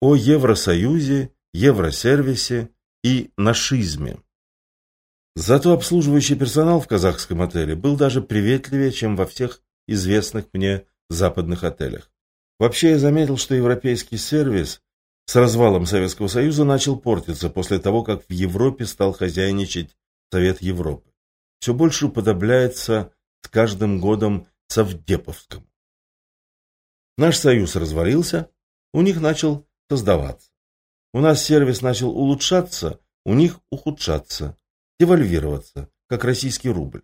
о Евросоюзе, Евросервисе и нашизме. Зато обслуживающий персонал в казахском отеле был даже приветливее, чем во всех известных мне западных отелях. Вообще я заметил, что европейский сервис с развалом Советского Союза начал портиться после того, как в Европе стал хозяйничать Совет Европы. Все больше уподобляется с каждым годом Совдеповскому. Наш союз развалился, у них начал создаваться. У нас сервис начал улучшаться, у них ухудшаться, девальвироваться, как российский рубль.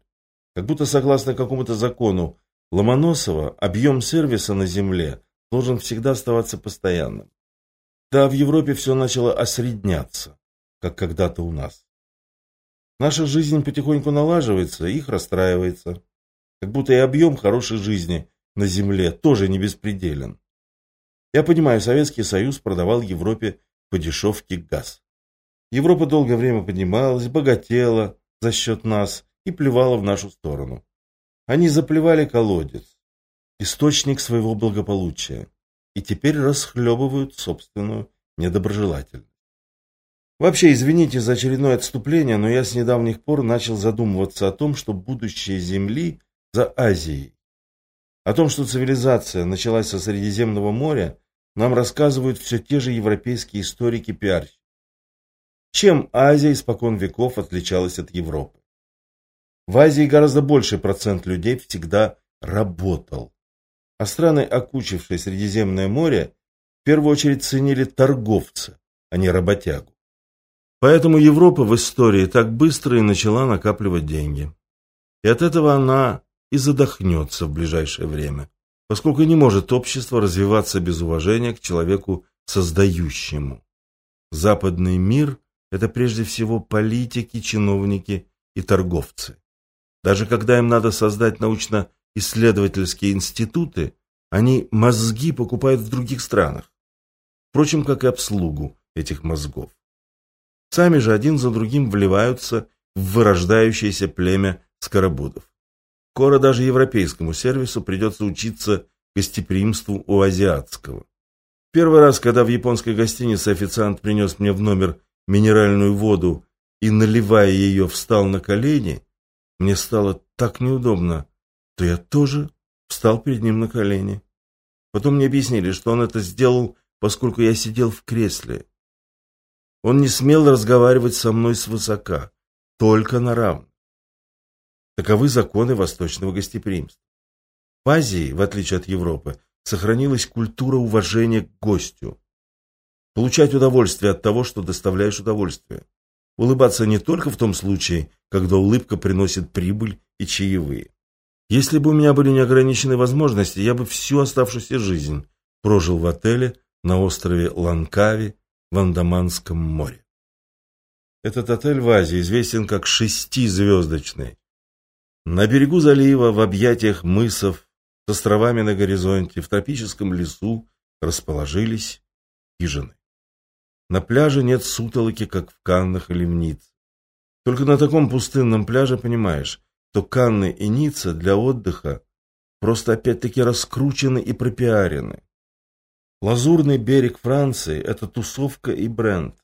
Как будто согласно какому-то закону Ломоносова объем сервиса на земле должен всегда оставаться постоянным. Да, в Европе все начало осредняться, как когда-то у нас. Наша жизнь потихоньку налаживается, их расстраивается. Как будто и объем хорошей жизни на земле тоже не беспределен. Я понимаю, Советский Союз продавал Европе по дешевке газ. Европа долгое время поднималась, богатела за счет нас и плевала в нашу сторону. Они заплевали колодец, источник своего благополучия, и теперь расхлебывают собственную недоброжелательность. Вообще, извините за очередное отступление, но я с недавних пор начал задумываться о том, что будущее Земли за Азией. О том, что цивилизация началась со Средиземного моря, нам рассказывают все те же европейские историки-пиарщики. Чем Азия испокон веков отличалась от Европы? В Азии гораздо больший процент людей всегда работал. А страны, окучившие Средиземное море, в первую очередь ценили торговца, а не работягу. Поэтому Европа в истории так быстро и начала накапливать деньги. И от этого она и задохнется в ближайшее время, поскольку не может общество развиваться без уважения к человеку создающему. Западный мир – это прежде всего политики, чиновники и торговцы. Даже когда им надо создать научно-исследовательские институты, они мозги покупают в других странах. Впрочем, как и обслугу этих мозгов. Сами же один за другим вливаются в вырождающееся племя скоробудов. Скоро даже европейскому сервису придется учиться гостеприимству у азиатского. Первый раз, когда в японской гостинице официант принес мне в номер минеральную воду и, наливая ее, встал на колени, мне стало так неудобно, то я тоже встал перед ним на колени. Потом мне объяснили, что он это сделал, поскольку я сидел в кресле. Он не смел разговаривать со мной свысока, только на равных. Таковы законы восточного гостеприимства. В Азии, в отличие от Европы, сохранилась культура уважения к гостю. Получать удовольствие от того, что доставляешь удовольствие. Улыбаться не только в том случае, когда улыбка приносит прибыль и чаевые. Если бы у меня были неограниченные возможности, я бы всю оставшуюся жизнь прожил в отеле на острове Ланкави в Андаманском море. Этот отель в Азии известен как шестизвездочный. На берегу залива, в объятиях мысов, с островами на горизонте, в тропическом лесу расположились хижины. На пляже нет сутолоки, как в Каннах или в Ницце. Только на таком пустынном пляже понимаешь, что Канны и Ницца для отдыха просто опять-таки раскручены и пропиарены. Лазурный берег Франции – это тусовка и бренд.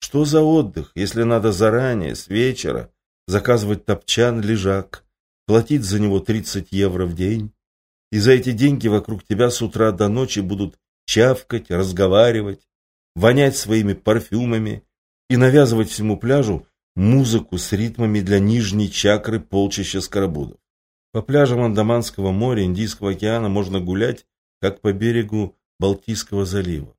Что за отдых, если надо заранее, с вечера, заказывать топчан-лежак, платить за него 30 евро в день, и за эти деньги вокруг тебя с утра до ночи будут чавкать, разговаривать, вонять своими парфюмами и навязывать всему пляжу музыку с ритмами для нижней чакры полчища скоробудов. По пляжам Андаманского моря, Индийского океана можно гулять, как по берегу Балтийского залива.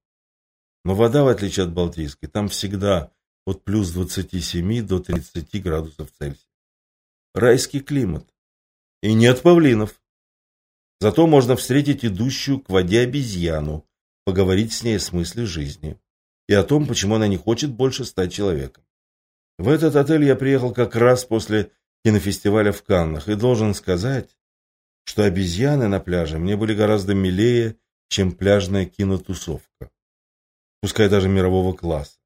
Но вода, в отличие от Балтийской, там всегда от плюс 27 до 30 градусов Цельсия. Райский климат. И нет павлинов. Зато можно встретить идущую к воде обезьяну, поговорить с ней о смысле жизни и о том, почему она не хочет больше стать человеком. В этот отель я приехал как раз после кинофестиваля в Каннах и должен сказать, что обезьяны на пляже мне были гораздо милее, чем пляжная кинотусовка, пускай даже мирового класса.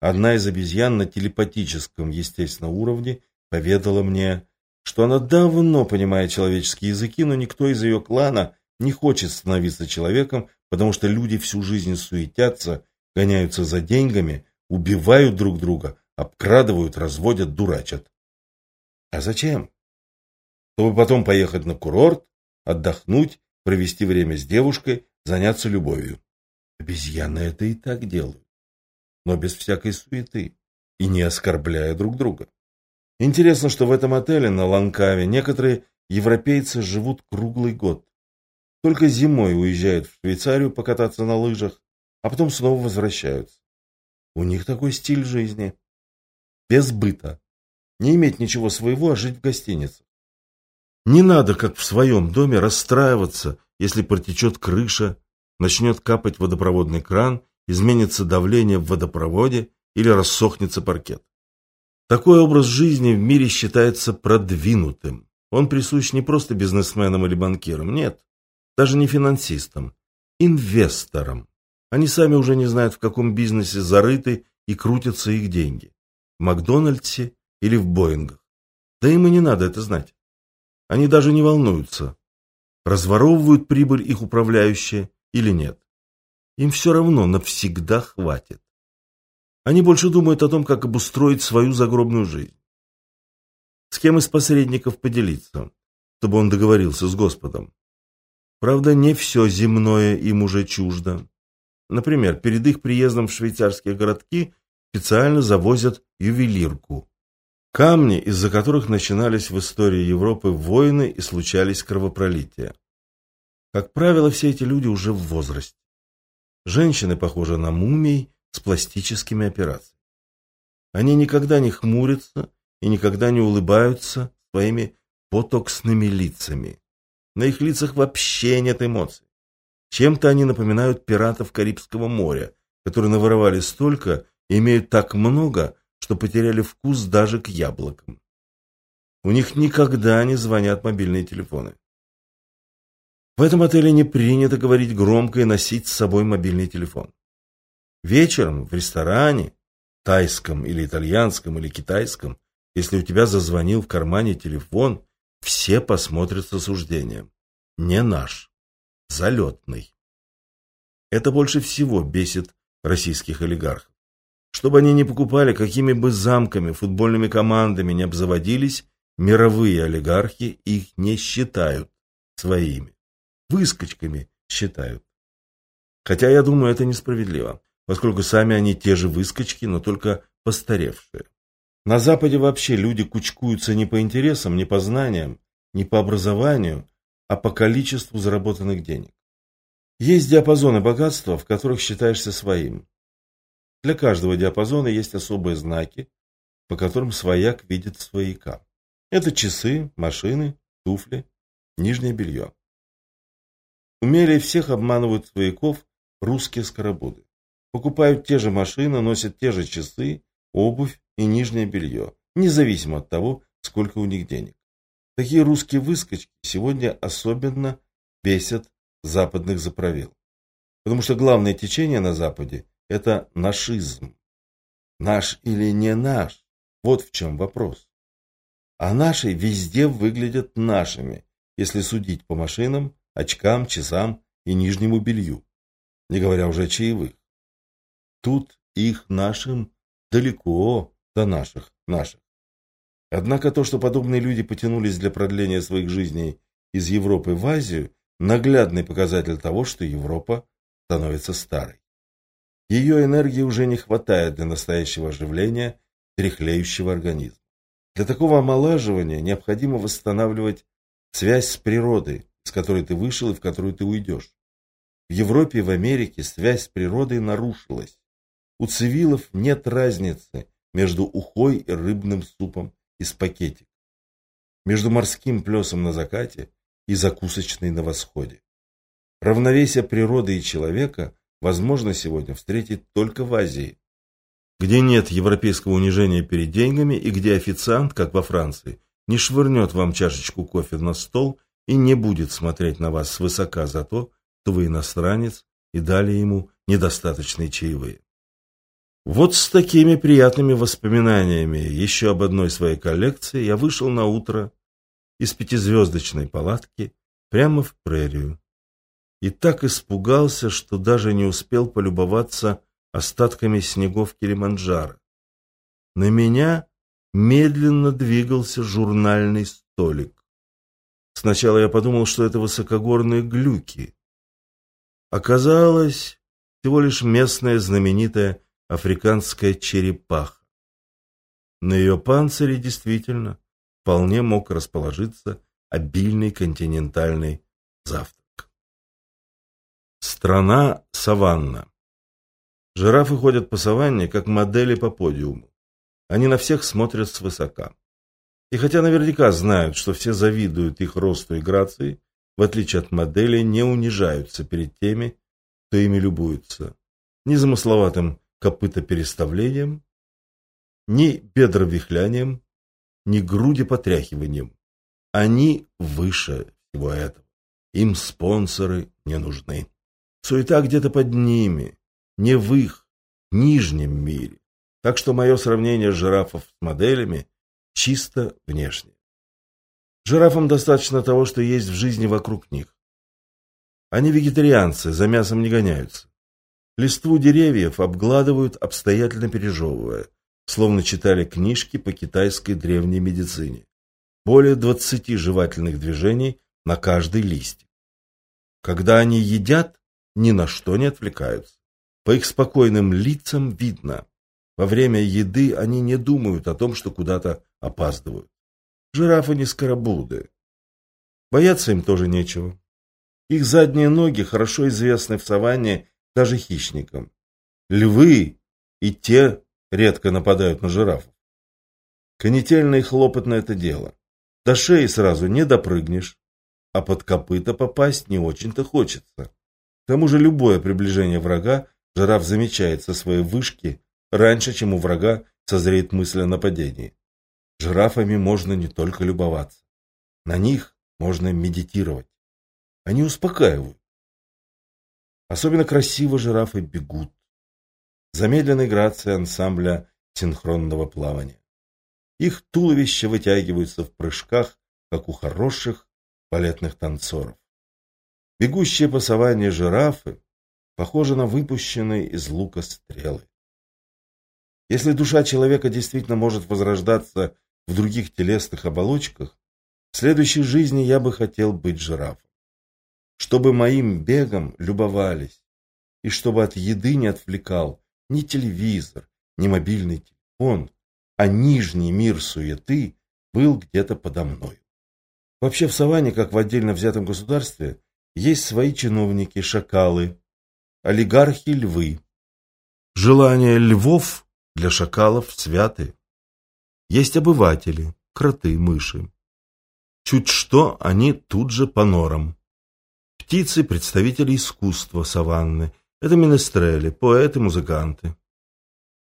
Одна из обезьян на телепатическом, естественном уровне поведала мне, что она давно понимает человеческие языки, но никто из ее клана не хочет становиться человеком, потому что люди всю жизнь суетятся, гоняются за деньгами, убивают друг друга, обкрадывают, разводят, дурачат. А зачем? Чтобы потом поехать на курорт, отдохнуть, провести время с девушкой, заняться любовью. Обезьяны это и так делают, но без всякой суеты и не оскорбляя друг друга. Интересно, что в этом отеле на Ланкаве некоторые европейцы живут круглый год. Только зимой уезжают в Швейцарию покататься на лыжах, а потом снова возвращаются. У них такой стиль жизни. Без быта. Не иметь ничего своего, а жить в гостинице. Не надо, как в своем доме, расстраиваться, если протечет крыша, начнет капать водопроводный кран, изменится давление в водопроводе или рассохнется паркет. Такой образ жизни в мире считается продвинутым. Он присущ не просто бизнесменам или банкирам, нет, даже не финансистам, инвесторам. Они сами уже не знают, в каком бизнесе зарыты и крутятся их деньги. В Макдональдсе или в Боингах. Да им и не надо это знать. Они даже не волнуются, разворовывают прибыль их управляющие или нет. Им все равно навсегда хватит. Они больше думают о том, как обустроить свою загробную жизнь. С кем из посредников поделиться, чтобы он договорился с Господом. Правда, не все земное им уже чуждо. Например, перед их приездом в швейцарские городки специально завозят ювелирку. Камни, из-за которых начинались в истории Европы войны и случались кровопролития. Как правило, все эти люди уже в возрасте. Женщины похожи на мумий с пластическими операциями. Они никогда не хмурятся и никогда не улыбаются своими ботоксными лицами. На их лицах вообще нет эмоций. Чем-то они напоминают пиратов Карибского моря, которые наворовали столько и имеют так много, что потеряли вкус даже к яблокам. У них никогда не звонят мобильные телефоны. В этом отеле не принято говорить громко и носить с собой мобильный телефон. Вечером в ресторане, тайском или итальянском или китайском, если у тебя зазвонил в кармане телефон, все посмотрят с осуждением. Не наш. Залетный. Это больше всего бесит российских олигархов. Чтобы они не покупали, какими бы замками, футбольными командами не обзаводились, мировые олигархи их не считают своими. Выскочками считают. Хотя я думаю, это несправедливо поскольку сами они те же выскочки, но только постаревшие. На Западе вообще люди кучкуются не по интересам, не по знаниям, не по образованию, а по количеству заработанных денег. Есть диапазоны богатства, в которых считаешься своим. Для каждого диапазона есть особые знаки, по которым свояк видит свояка. Это часы, машины, туфли, нижнее белье. Умелее всех обманывают свояков русские скоробуды. Покупают те же машины, носят те же часы, обувь и нижнее белье, независимо от того, сколько у них денег. Такие русские выскочки сегодня особенно бесят западных заправил. Потому что главное течение на Западе – это нашизм. Наш или не наш – вот в чем вопрос. А наши везде выглядят нашими, если судить по машинам, очкам, часам и нижнему белью, не говоря уже о чаевых. Тут их нашим далеко до наших наших. Однако то, что подобные люди потянулись для продления своих жизней из Европы в Азию, наглядный показатель того, что Европа становится старой. Ее энергии уже не хватает для настоящего оживления тряхлеющего организма. Для такого омолаживания необходимо восстанавливать связь с природой, с которой ты вышел и в которую ты уйдешь. В Европе и в Америке связь с природой нарушилась. У цивилов нет разницы между ухой и рыбным супом из пакетика, между морским плесом на закате и закусочной на восходе. Равновесие природы и человека возможно сегодня встретить только в Азии, где нет европейского унижения перед деньгами и где официант, как во Франции, не швырнет вам чашечку кофе на стол и не будет смотреть на вас свысока за то, что вы иностранец и дали ему недостаточные чаевые. Вот с такими приятными воспоминаниями еще об одной своей коллекции я вышел на утро из пятизвездочной палатки прямо в прерию и так испугался, что даже не успел полюбоваться остатками снегов Килиманджаро. На меня медленно двигался журнальный столик. Сначала я подумал, что это высокогорные глюки. Оказалось, всего лишь местная знаменитая африканская черепаха. На ее панцире действительно вполне мог расположиться обильный континентальный завтрак. Страна саванна. Жирафы ходят по саванне, как модели по подиуму. Они на всех смотрят свысока. И хотя наверняка знают, что все завидуют их росту и грации, в отличие от моделей, не унижаются перед теми, кто ими любуется. Ни замысловатым копытопереставлением, ни бедровихлянием, ни груди потряхиванием. Они выше всего этого. Им спонсоры не нужны. Суета где-то под ними, не в их нижнем мире. Так что мое сравнение жирафов с моделями чисто внешне. Жирафам достаточно того, что есть в жизни вокруг них. Они вегетарианцы, за мясом не гоняются. Листву деревьев обгладывают, обстоятельно пережевывая, словно читали книжки по китайской древней медицине. Более двадцати жевательных движений на каждый листик. Когда они едят, ни на что не отвлекаются. По их спокойным лицам видно, во время еды они не думают о том, что куда-то опаздывают. Жирафы не скоробуды. Бояться им тоже нечего. Их задние ноги хорошо известны в саванне даже хищникам. Львы и те редко нападают на жирафов. Конетельно и хлопотно это дело. До шеи сразу не допрыгнешь, а под копыта попасть не очень-то хочется. К тому же любое приближение врага жираф замечает со своей вышки раньше, чем у врага созреет мысль о нападении. Жирафами можно не только любоваться. На них можно медитировать. Они успокаивают. Особенно красиво жирафы бегут. Замедленной грацией ансамбля синхронного плавания. Их туловища вытягиваются в прыжках, как у хороших балетных танцоров. Бегущие по саванне жирафы похожи на выпущенные из лука стрелы. Если душа человека действительно может возрождаться в других телесных оболочках, в следующей жизни я бы хотел быть жирафом. Чтобы моим бегом любовались, и чтобы от еды не отвлекал ни телевизор, ни мобильный телефон, а нижний мир суеты был где-то подо мной. Вообще в саванне, как в отдельно взятом государстве, есть свои чиновники, шакалы, олигархи-львы. Желания львов для шакалов святы. Есть обыватели, кроты, мыши. Чуть что, они тут же по норам. Птицы – представители искусства саванны. Это менестрели, поэты, музыканты.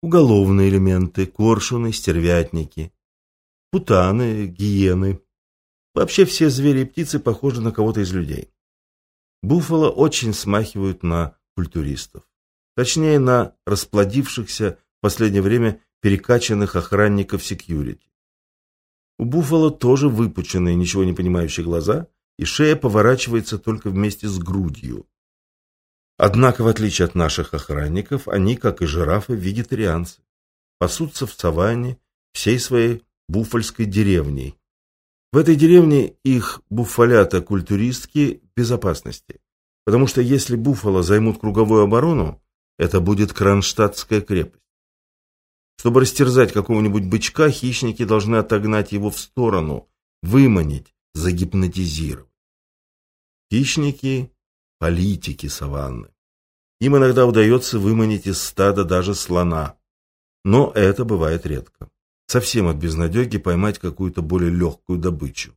Уголовные элементы – коршуны, стервятники. Путаны, гиены. Вообще все звери и птицы похожи на кого-то из людей. Буффало очень смахивают на культуристов. Точнее, на расплодившихся в последнее время перекачанных охранников секьюрити. У Буффало тоже выпученные, ничего не понимающие глаза, и шея поворачивается только вместе с грудью. Однако, в отличие от наших охранников, они, как и жирафы, вегетарианцы. Пасутся в саванне всей своей буффальской деревней. В этой деревне их буффалята-культуристки в безопасности. Потому что если буффало займут круговую оборону, это будет Кронштадтская крепость. Чтобы растерзать какого-нибудь бычка, хищники должны отогнать его в сторону, выманить, загипнотизировать. Хищники – политики саванны. Им иногда удается выманить из стада даже слона. Но это бывает редко. Совсем от безнадеги поймать какую-то более легкую добычу.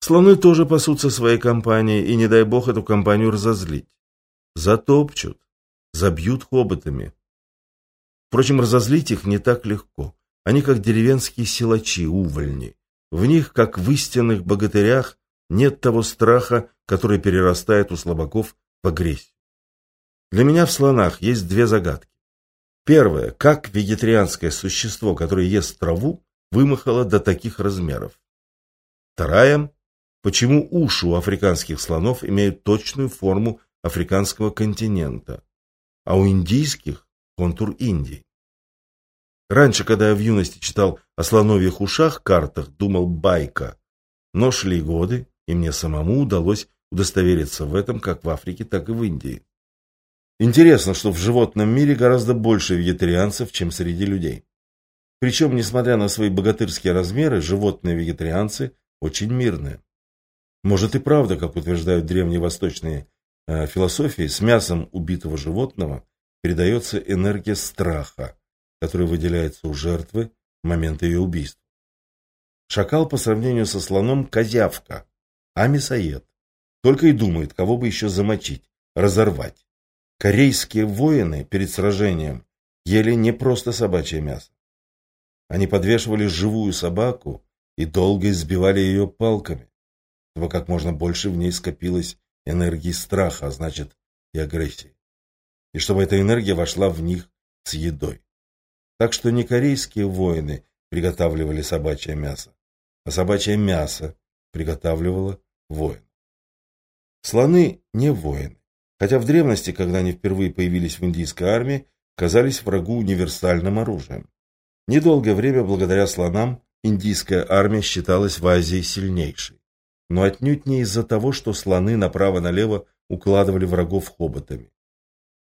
Слоны тоже пасутся своей компанией, и не дай бог эту компанию разозлить. Затопчут, забьют хоботами, Впрочем, разозлить их не так легко. Они как деревенские силачи, увольни. В них, как в истинных богатырях, нет того страха, который перерастает у слабаков в агрессию. Для меня в слонах есть две загадки. Первое. Как вегетарианское существо, которое ест траву, вымахало до таких размеров? Вторая. Почему уши у африканских слонов имеют точную форму африканского континента, а у индийских – контур Индии. Раньше, когда я в юности читал о слоновьих ушах картах, думал байка. Но шли годы, и мне самому удалось удостовериться в этом как в Африке, так и в Индии. Интересно, что в животном мире гораздо больше вегетарианцев, чем среди людей. Причем, несмотря на свои богатырские размеры, животные-вегетарианцы очень мирные. Может и правда, как утверждают древневосточные э, философии, с мясом убитого животного передается энергия страха, которая выделяется у жертвы в момент ее убийства. Шакал по сравнению со слоном – козявка, а мясоед. Только и думает, кого бы еще замочить, разорвать. Корейские воины перед сражением ели не просто собачье мясо. Они подвешивали живую собаку и долго избивали ее палками, чтобы как можно больше в ней скопилось энергии страха, а значит и агрессии. И чтобы эта энергия вошла в них с едой. Так что не корейские воины приготавливали собачье мясо, а собачье мясо приготавливало воин. Слоны не воины, хотя в древности, когда они впервые появились в индийской армии, казались врагу универсальным оружием. Недолгое время благодаря слонам индийская армия считалась в Азии сильнейшей. Но отнюдь не из-за того, что слоны направо-налево укладывали врагов хоботами.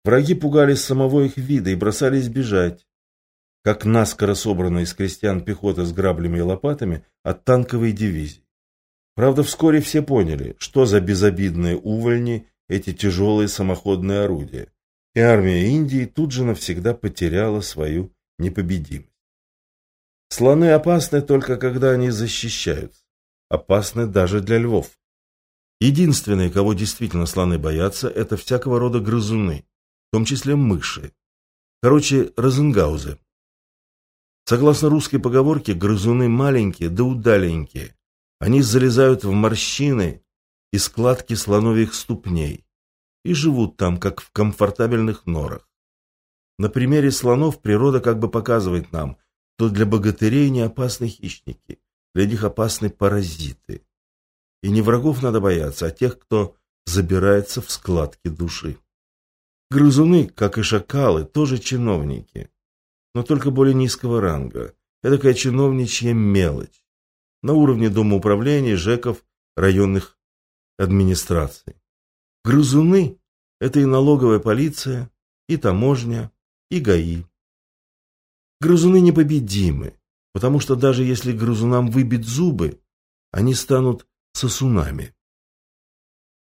Враги пугались самого их вида и бросались бежать, как наскоро собранная из крестьян пехота с граблями и лопатами от танковой дивизии. Правда, вскоре все поняли, что за безобидные увольни эти тяжелые самоходные орудия, и армия Индии тут же навсегда потеряла свою непобедимость. Слоны опасны только когда они защищаются. Опасны даже для львов. Единственные, кого действительно слоны боятся, это всякого рода грызуны, в том числе мыши. Короче, розенгаузы. Согласно русской поговорке, грызуны маленькие да удаленькие. Они залезают в морщины и складки слоновьих ступней и живут там, как в комфортабельных норах. На примере слонов природа как бы показывает нам, то для богатырей не опасны хищники, для них опасны паразиты. И не врагов надо бояться, а тех, кто забирается в складки души. Грызуны, как и шакалы, тоже чиновники, но только более низкого ранга. Это такая чиновничья мелочь. На уровне Дома управления, ЖЭКов, районных администраций. Грызуны – это и налоговая полиция, и таможня, и ГАИ. Грызуны непобедимы, потому что даже если грызунам выбить зубы, они станут сосунами.